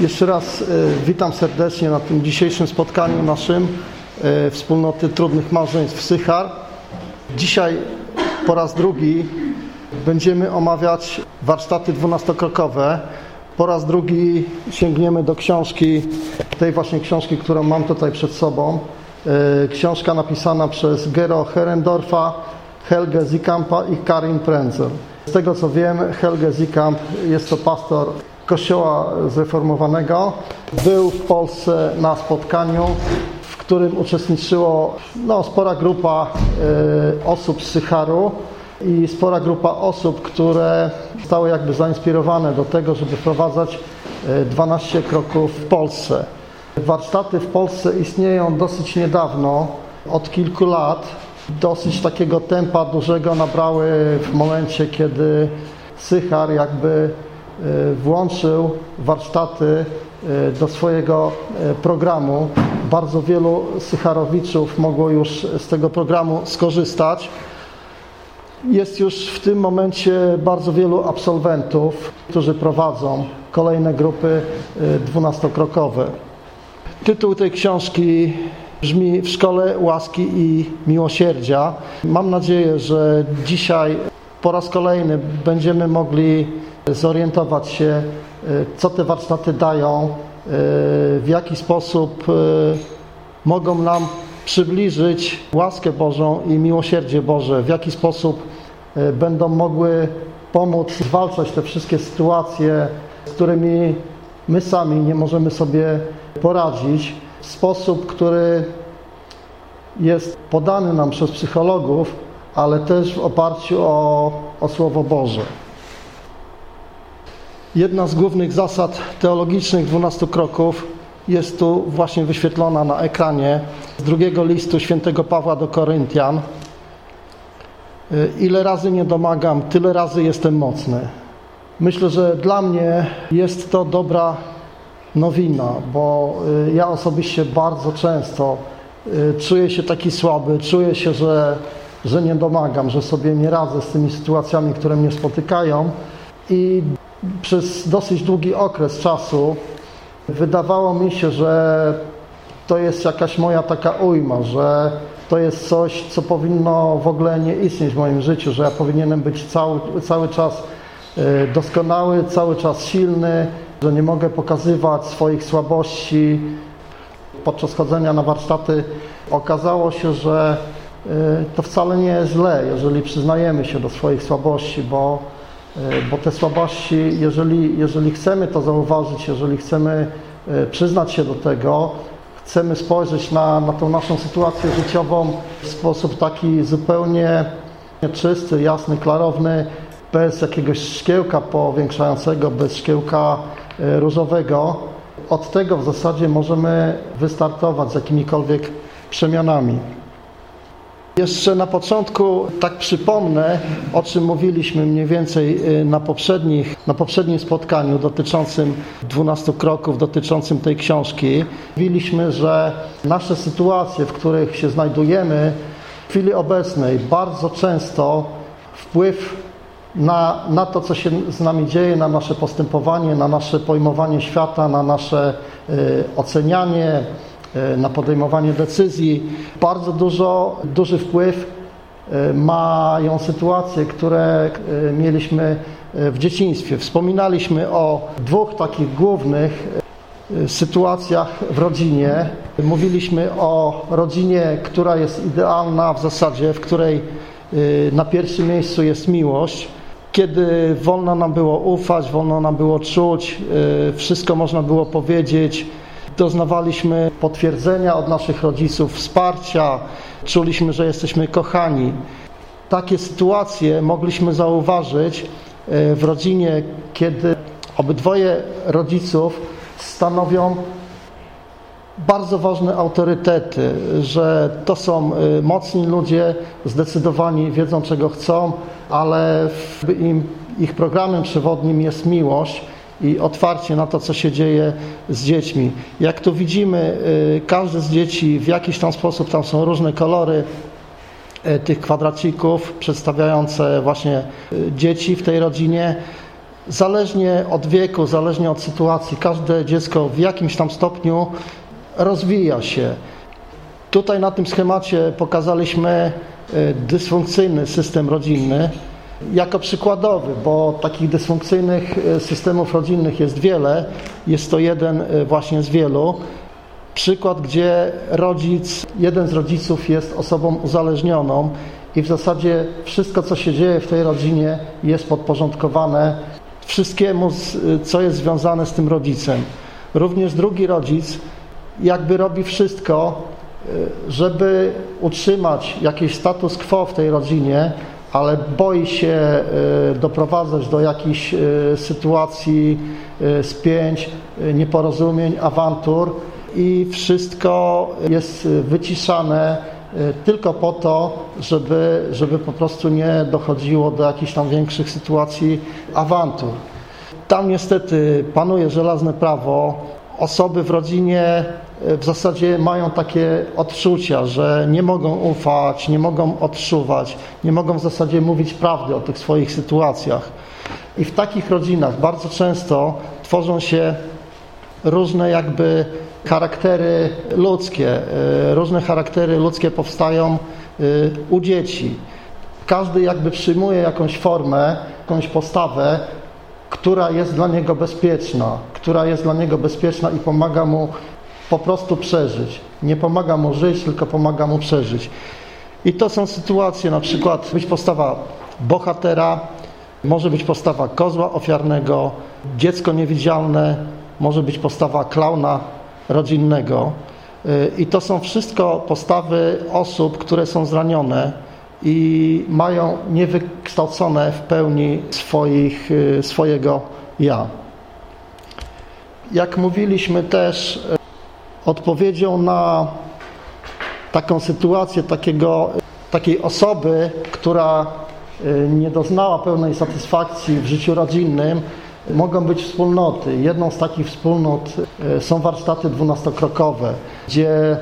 Jeszcze raz e, witam serdecznie na tym dzisiejszym spotkaniu naszym e, Wspólnoty Trudnych Małżeństw Sychar. Dzisiaj po raz drugi będziemy omawiać warsztaty dwunastokrokowe. Po raz drugi sięgniemy do książki, tej właśnie książki, którą mam tutaj przed sobą. E, książka napisana przez Gero Herendorfa, Helge Zikampa i Karin Prenzel. Z tego co wiem, Helge Zikamp jest to pastor Kościoła Zreformowanego. Był w Polsce na spotkaniu, w którym uczestniczyło no, spora grupa y, osób z Sycharu i spora grupa osób, które zostały jakby zainspirowane do tego, żeby wprowadzać 12 kroków w Polsce. Warsztaty w Polsce istnieją dosyć niedawno, od kilku lat. Dosyć takiego tempa dużego nabrały w momencie, kiedy Sychar jakby E, włączył warsztaty e, do swojego e, programu. Bardzo wielu Sycharowiczów mogło już z tego programu skorzystać. Jest już w tym momencie bardzo wielu absolwentów, którzy prowadzą kolejne grupy dwunastokrokowe. Tytuł tej książki brzmi W szkole łaski i miłosierdzia. Mam nadzieję, że dzisiaj po raz kolejny będziemy mogli zorientować się, e, co te warsztaty dają, e, w jaki sposób e, mogą nam przybliżyć łaskę Bożą i miłosierdzie Boże, w jaki sposób będą mogły pomóc zwalczać te wszystkie sytuacje, z którymi my sami nie możemy sobie poradzić, w sposób, który jest podany nam przez psychologów, ale też w oparciu o, o Słowo Boże. Jedna z głównych zasad teologicznych 12 kroków jest tu właśnie wyświetlona na ekranie z drugiego listu świętego Pawła do Koryntian. Ile razy nie domagam, tyle razy jestem mocny. Myślę, że dla mnie jest to dobra nowina, bo y, ja osobiście bardzo często y, czuję się taki słaby, czuję się, że, że nie domagam, że sobie nie radzę z tymi sytuacjami, które mnie spotykają i przez dosyć długi okres czasu wydawało mi się, że to jest jakaś moja taka ujma, że to jest coś, co powinno w ogóle nie istnieć w moim życiu, że ja powinienem być cały, cały czas e, doskonały, cały czas silny, że nie mogę pokazywać swoich słabości. Podczas chodzenia na warsztaty okazało się, że e, to wcale nie jest źle, jeżeli przyznajemy się do swoich słabości, bo bo te słabości, jeżeli, jeżeli chcemy to zauważyć, jeżeli chcemy e, przyznać się do tego, chcemy spojrzeć na, na tą naszą sytuację życiową w sposób taki zupełnie czysty, jasny, klarowny, bez jakiegoś szkiełka powiększającego, bez szkiełka e, różowego. Od tego w zasadzie możemy wystartować z jakimikolwiek przemianami. Jeszcze na początku tak przypomnę, o czym mówiliśmy mniej więcej y, na, poprzednich, na poprzednim spotkaniu dotyczącym 12 kroków, dotyczącym tej książki. Mówiliśmy, że nasze sytuacje, w których się znajdujemy w chwili obecnej, bardzo często wpływ na, na to, co się z nami dzieje, na nasze postępowanie, na nasze pojmowanie świata, na nasze y, ocenianie, na podejmowanie decyzji. Bardzo dużo, duży wpływ e, mają sytuacje, które e, mieliśmy w dzieciństwie. Wspominaliśmy o dwóch takich głównych sytuacjach w rodzinie. Mówiliśmy o rodzinie, która jest idealna w zasadzie, w której na pierwszym miejscu jest miłość. Kiedy wolno nam było ufać, wolno nam było czuć, wszystko można było powiedzieć, doznawaliśmy potwierdzenia od naszych rodziców, wsparcia, czuliśmy, że jesteśmy kochani. Takie sytuacje mogliśmy zauważyć e, w rodzinie, kiedy obydwoje rodziców stanowią bardzo ważne autorytety, że to są e, mocni ludzie, zdecydowani, wiedzą czego chcą, ale im, ich programem przewodnim jest miłość i otwarcie na to, co się dzieje z dziećmi. Jak tu widzimy, y, każde z dzieci w jakiś tam sposób, tam są różne kolory y, tych kwadracików przedstawiające właśnie y, dzieci w tej rodzinie. Zależnie od wieku, zależnie od sytuacji, każde dziecko w jakimś tam stopniu rozwija się. Tutaj na tym schemacie pokazaliśmy dysfunkcyjny system rodzinny jako przykładowy, bo takich dysfunkcyjnych y, systemów rodzinnych jest wiele. Jest to jeden y, właśnie z wielu. Przykład, gdzie rodzic, jeden z rodziców jest osobą uzależnioną i w zasadzie wszystko, co się dzieje w tej rodzinie, jest podporządkowane wszystkiemu, co jest związane z tym rodzicem. Również drugi rodzic jakby robi wszystko, żeby utrzymać jakiś status quo w tej rodzinie, ale boi się y, doprowadzać do jakichś y, sytuacji spięć, nieporozumień, awantur i wszystko jest wyciszane tylko po to, żeby, żeby po prostu nie dochodziło do jakichś tam większych sytuacji awantur. Tam niestety panuje żelazne prawo. Osoby w rodzinie e, w zasadzie mają takie odczucia, że nie mogą ufać, nie mogą odczuwać, nie mogą w zasadzie mówić prawdy o tych swoich sytuacjach. I w takich rodzinach bardzo często tworzą się różne jakby charaktery ludzkie, e, różne charaktery ludzkie powstają e, u dzieci. Każdy jakby przyjmuje jakąś formę, jakąś postawę, która jest dla niego bezpieczna, która jest dla niego bezpieczna i pomaga mu po prostu przeżyć. Nie pomaga mu żyć, tylko pomaga mu przeżyć. I to są sytuacje, na przykład być postawa bohatera, może być postawa kozła ofiarnego, dziecko niewidzialne, może być postawa klauna rodzinnego. I to są wszystko postawy osób, które są zranione i mają niewykształcone w pełni swoich, swojego ja. Jak mówiliśmy też, odpowiedzią na taką sytuację takiego, takiej osoby, która nie doznała pełnej satysfakcji w życiu rodzinnym, Mogą być wspólnoty. Jedną z takich wspólnot e, są warsztaty dwunastokrokowe, gdzie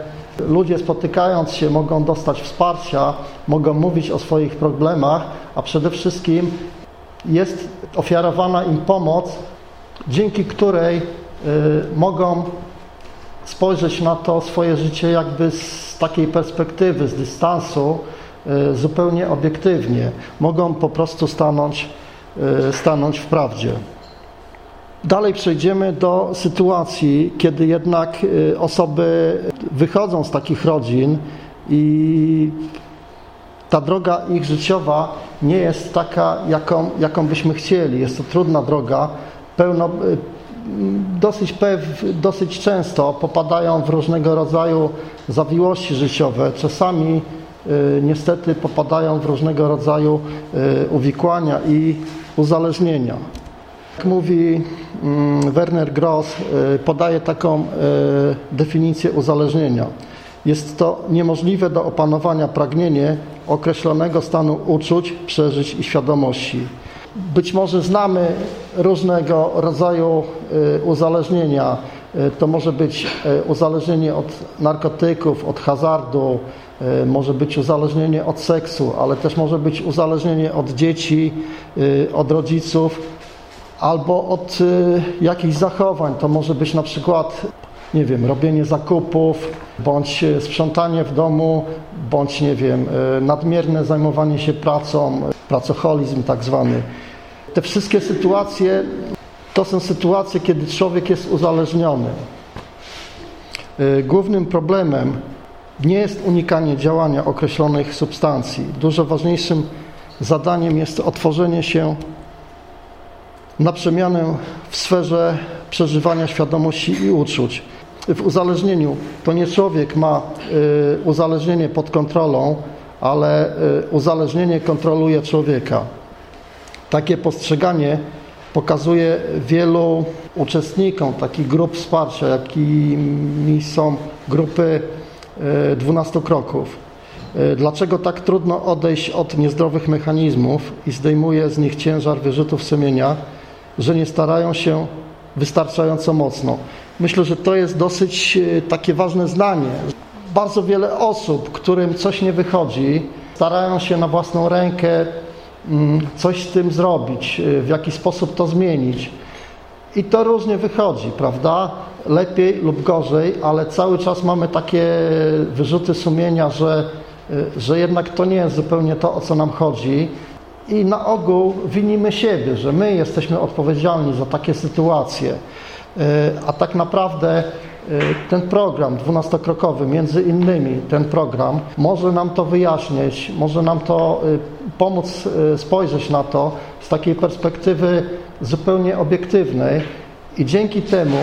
ludzie spotykając się mogą dostać wsparcia, mogą mówić o swoich problemach, a przede wszystkim jest ofiarowana im pomoc, dzięki której e, mogą spojrzeć na to swoje życie jakby z takiej perspektywy, z dystansu, e, zupełnie obiektywnie. Mogą po prostu stanąć, stanąć w prawdzie. Dalej przejdziemy do sytuacji, kiedy jednak y, osoby wychodzą z takich rodzin i ta droga ich życiowa nie jest taka, jaką, jaką byśmy chcieli. Jest to trudna droga, pełno, dosyć, pew, dosyć często popadają w różnego rodzaju zawiłości życiowe. Czasami y, niestety popadają w różnego rodzaju uwikłania i uzależnienia. Jak mówi mm, Werner Gross, y, podaje taką y, definicję uzależnienia. Jest to niemożliwe do opanowania pragnienie określonego stanu uczuć, przeżyć i świadomości. Być może znamy różnego rodzaju y, uzależnienia. To może być uzależnienie od narkotyków, od hazardu, może być uzależnienie od seksu, ale też może być uzależnienie od dzieci, od rodziców albo od y, jakichś zachowań. To może być na przykład, nie wiem, robienie zakupów, bądź y, sprzątanie w domu, bądź, nie wiem, y, nadmierne zajmowanie się pracą, pracoholizm tak zwany. Te wszystkie sytuacje to są sytuacje, kiedy człowiek jest uzależniony. Głównym problemem nie jest unikanie działania określonych substancji. Dużo ważniejszym zadaniem jest otworzenie się na przemianę w sferze przeżywania świadomości i uczuć. W uzależnieniu to nie człowiek ma y, uzależnienie pod kontrolą, ale y, uzależnienie kontroluje człowieka. Takie postrzeganie pokazuje wielu uczestnikom takich grup wsparcia, jakimi są grupy 12 y, kroków. Dlaczego tak trudno odejść od niezdrowych mechanizmów i zdejmuje z nich ciężar wyrzutów sumienia? że nie starają się wystarczająco mocno. Myślę, że to jest dosyć e, takie ważne zdanie. Bardzo wiele osób, którym coś nie wychodzi, starają się na własną rękę coś z tym zrobić, y, w jaki sposób to zmienić. I to różnie wychodzi, prawda? Lepiej lub gorzej, ale cały czas mamy takie wyrzuty sumienia, że, y, że jednak to nie jest zupełnie to, o co nam chodzi. I na ogół winimy siebie, że my jesteśmy odpowiedzialni za takie sytuacje. Y, a tak naprawdę ten program dwunastokrokowy, między innymi ten program, może nam to wyjaśnić, może nam to pomóc spojrzeć na to z takiej perspektywy zupełnie obiektywnej i dzięki temu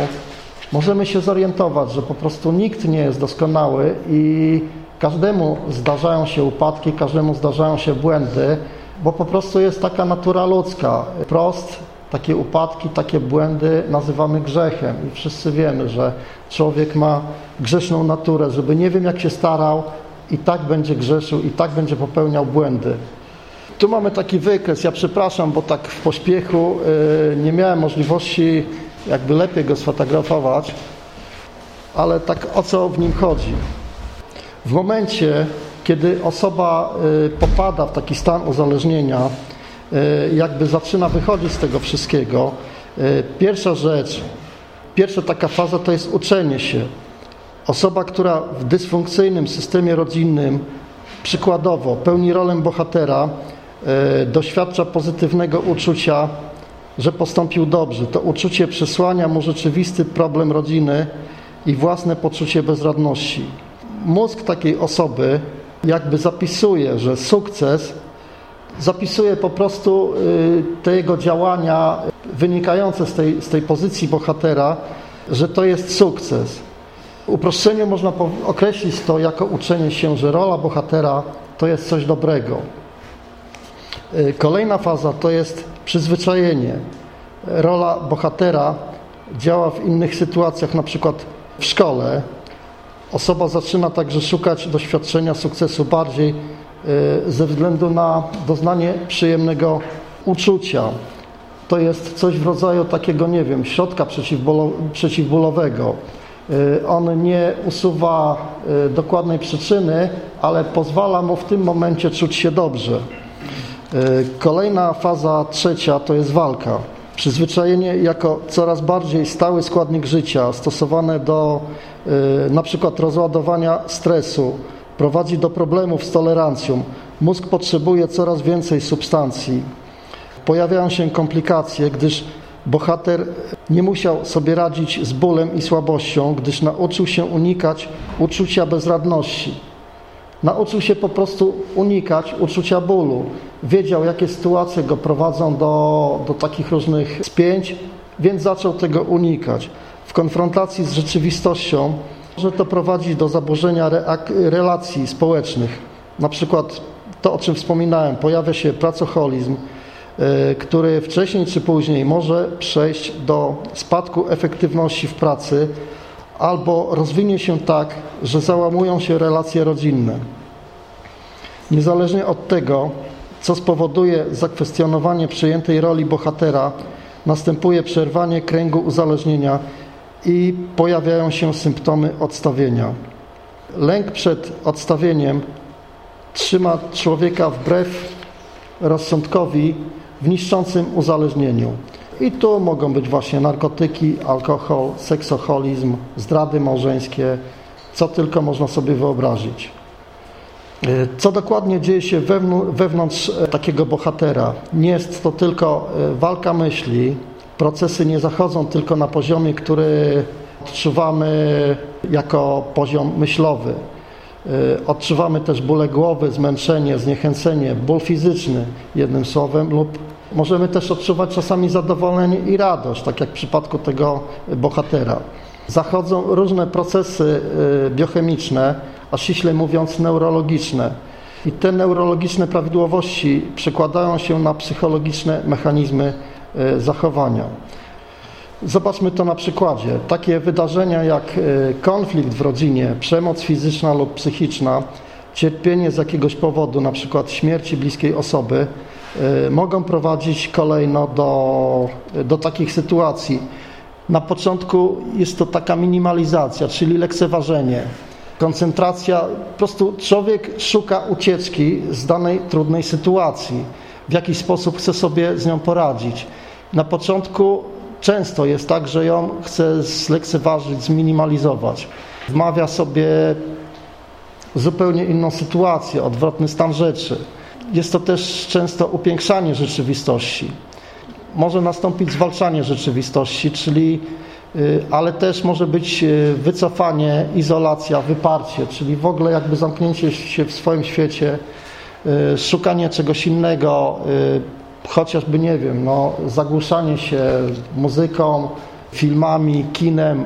możemy się zorientować, że po prostu nikt nie jest doskonały i każdemu zdarzają się upadki, każdemu zdarzają się błędy, bo po prostu jest taka natura ludzka. Prost, takie upadki, takie błędy nazywamy grzechem i wszyscy wiemy, że człowiek ma grzeszną naturę, żeby nie wiem jak się starał i tak będzie grzeszył i tak będzie popełniał błędy. Tu mamy taki wykres. Ja przepraszam, bo tak w pośpiechu y, nie miałem możliwości jakby lepiej go sfotografować, ale tak o co w nim chodzi? W momencie, kiedy osoba y, popada w taki stan uzależnienia, jakby zaczyna wychodzić z tego wszystkiego, pierwsza rzecz, pierwsza taka faza to jest uczenie się. Osoba, która w dysfunkcyjnym systemie rodzinnym przykładowo pełni rolę bohatera, E, doświadcza pozytywnego uczucia, że postąpił dobrze. To uczucie przesłania mu rzeczywisty problem rodziny i własne poczucie bezradności. Mózg takiej osoby jakby zapisuje, że sukces zapisuje po prostu y, te jego działania wynikające z tej, z tej pozycji bohatera, że to jest sukces. W uproszczeniu można określić to jako uczenie się, że rola bohatera to jest coś dobrego. Y, kolejna faza to jest przyzwyczajenie. Rola bohatera działa w innych sytuacjach, na przykład w szkole. Osoba zaczyna także szukać doświadczenia sukcesu bardziej ze względu na doznanie przyjemnego uczucia. To jest coś w rodzaju takiego, nie wiem, środka przeciwbólowego. Y, on nie usuwa dokładnej przyczyny, ale pozwala mu w tym momencie czuć się dobrze. Kolejna faza trzecia to jest walka. Przyzwyczajenie jako coraz bardziej stały składnik życia, stosowane do na przykład rozładowania stresu, prowadzi do problemów z tolerancją. Mózg potrzebuje coraz więcej substancji. Pojawiają się komplikacje, gdyż bohater nie musiał sobie radzić z bólem i słabością, gdyż nauczył się unikać uczucia bezradności. Nauczył się po prostu unikać uczucia bólu. Wiedział, jakie sytuacje go prowadzą do, do takich różnych spięć, więc zaczął tego unikać. W konfrontacji z rzeczywistością może to prowadzić do zaburzenia relacji społecznych. Na przykład to, o czym wspominałem, pojawia się pracoholizm, e, który wcześniej czy później może przejść do spadku efektywności w pracy, albo rozwinie się tak, że załamują się relacje rodzinne. Niezależnie od tego, co spowoduje zakwestionowanie przyjętej roli bohatera, następuje przerwanie kręgu uzależnienia i pojawiają się symptomy odstawienia. Lęk przed odstawieniem trzyma człowieka wbrew rozsądkowi w niszczącym uzależnieniu. I tu mogą być właśnie narkotyki, alkohol, seksoholizm, zdrady małżeńskie, co tylko można sobie wyobrazić. E, co dokładnie dzieje się wewnątrz e, takiego bohatera? Nie jest to tylko e, walka myśli. Procesy nie zachodzą tylko na poziomie, który odczuwamy jako poziom myślowy. Odczuwamy też bóle głowy, zmęczenie, zniechęcenie, ból fizyczny, jednym słowem, lub Możemy też odczuwać czasami zadowolenie i radość, tak jak w przypadku tego bohatera. Zachodzą różne procesy y, biochemiczne, a ściśle mówiąc neurologiczne. I te neurologiczne prawidłowości przekładają się na psychologiczne mechanizmy y, zachowania. Zobaczmy to na przykładzie. Takie wydarzenia jak y, konflikt w rodzinie, przemoc fizyczna lub psychiczna, cierpienie z jakiegoś powodu, na przykład śmierci bliskiej osoby, Y, mogą prowadzić kolejno do, do takich sytuacji. Na początku jest to taka minimalizacja, czyli lekceważenie, koncentracja. Po prostu człowiek szuka ucieczki z danej trudnej sytuacji. w jaki sposób chce sobie z nią poradzić. Na początku często jest tak, że ją chce zlekceważyć, zminimalizować. Wmawia sobie zupełnie inną sytuację, odwrotny stan rzeczy. Jest to też często upiększanie rzeczywistości. Może nastąpić zwalczanie rzeczywistości, czyli y, ale też może być y, wycofanie, izolacja, wyparcie, czyli w ogóle jakby zamknięcie się w swoim świecie, y, szukanie czegoś innego, chociażby nie wiem, no, zagłuszanie się muzyką, filmami, kinem,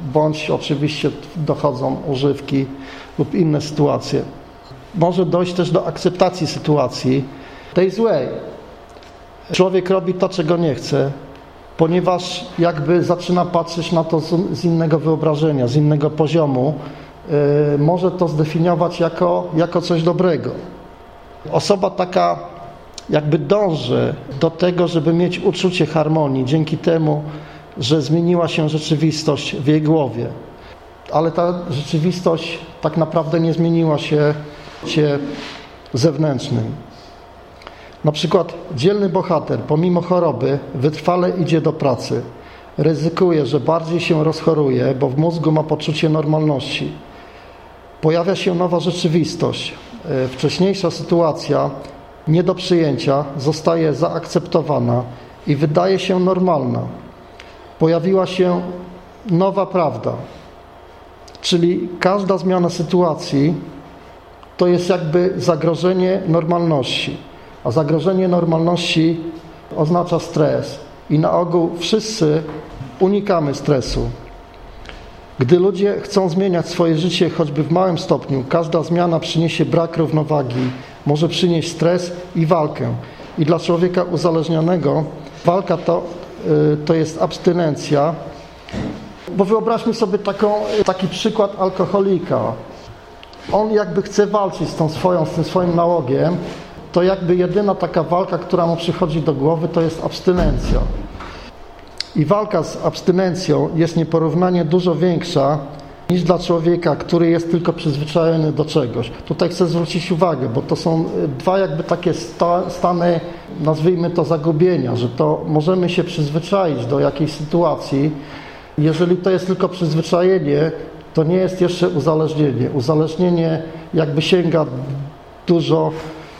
bądź oczywiście dochodzą używki lub inne sytuacje. Może dojść też do akceptacji sytuacji tej złej. Człowiek robi to, czego nie chce, ponieważ jakby zaczyna patrzeć na to z innego wyobrażenia, z innego poziomu, yy, może to zdefiniować jako, jako coś dobrego. Osoba taka jakby dąży do tego, żeby mieć uczucie harmonii dzięki temu, że zmieniła się rzeczywistość w jej głowie. Ale ta rzeczywistość tak naprawdę nie zmieniła się świecie zewnętrznym. Na przykład dzielny bohater pomimo choroby wytrwale idzie do pracy. Ryzykuje, że bardziej się rozchoruje, bo w mózgu ma poczucie normalności. Pojawia się nowa rzeczywistość. E, wcześniejsza sytuacja nie do przyjęcia zostaje zaakceptowana i wydaje się normalna. Pojawiła się nowa prawda, czyli każda zmiana sytuacji to jest jakby zagrożenie normalności, a zagrożenie normalności oznacza stres i na ogół wszyscy unikamy stresu. Gdy ludzie chcą zmieniać swoje życie choćby w małym stopniu, każda zmiana przyniesie brak równowagi, może przynieść stres i walkę. I dla człowieka uzależnionego walka to, y, to jest abstynencja. Bo wyobraźmy sobie taką, taki przykład alkoholika. On jakby chce walczyć z, tą swoją, z tym swoim nałogiem, to jakby jedyna taka walka, która mu przychodzi do głowy, to jest abstynencja. I walka z abstynencją jest nieporównanie dużo większa niż dla człowieka, który jest tylko przyzwyczajony do czegoś. Tutaj chcę zwrócić uwagę, bo to są y, dwa jakby takie sta stany, nazwijmy to zagubienia, że to możemy się przyzwyczaić do jakiejś sytuacji. Jeżeli to jest tylko przyzwyczajenie, to nie jest jeszcze uzależnienie. Uzależnienie jakby sięga dużo,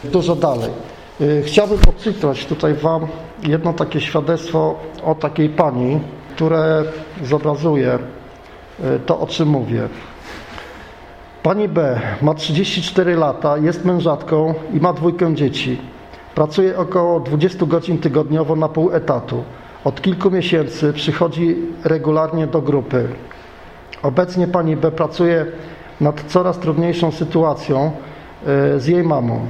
dużo dalej. Y, chciałbym odczytać tutaj Wam jedno takie świadectwo o takiej pani, które zobrazuje y, to, o czym mówię. Pani B ma 34 lata, jest mężatką i ma dwójkę dzieci. Pracuje około 20 godzin tygodniowo na pół etatu. Od kilku miesięcy przychodzi regularnie do grupy. Obecnie pani B pracuje nad coraz trudniejszą sytuacją y, z jej mamą.